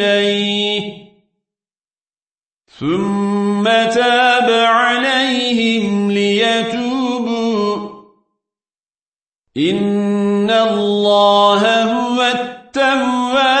إليه. ثم تاب عليهم ليتوبوا. إن الله هو التواب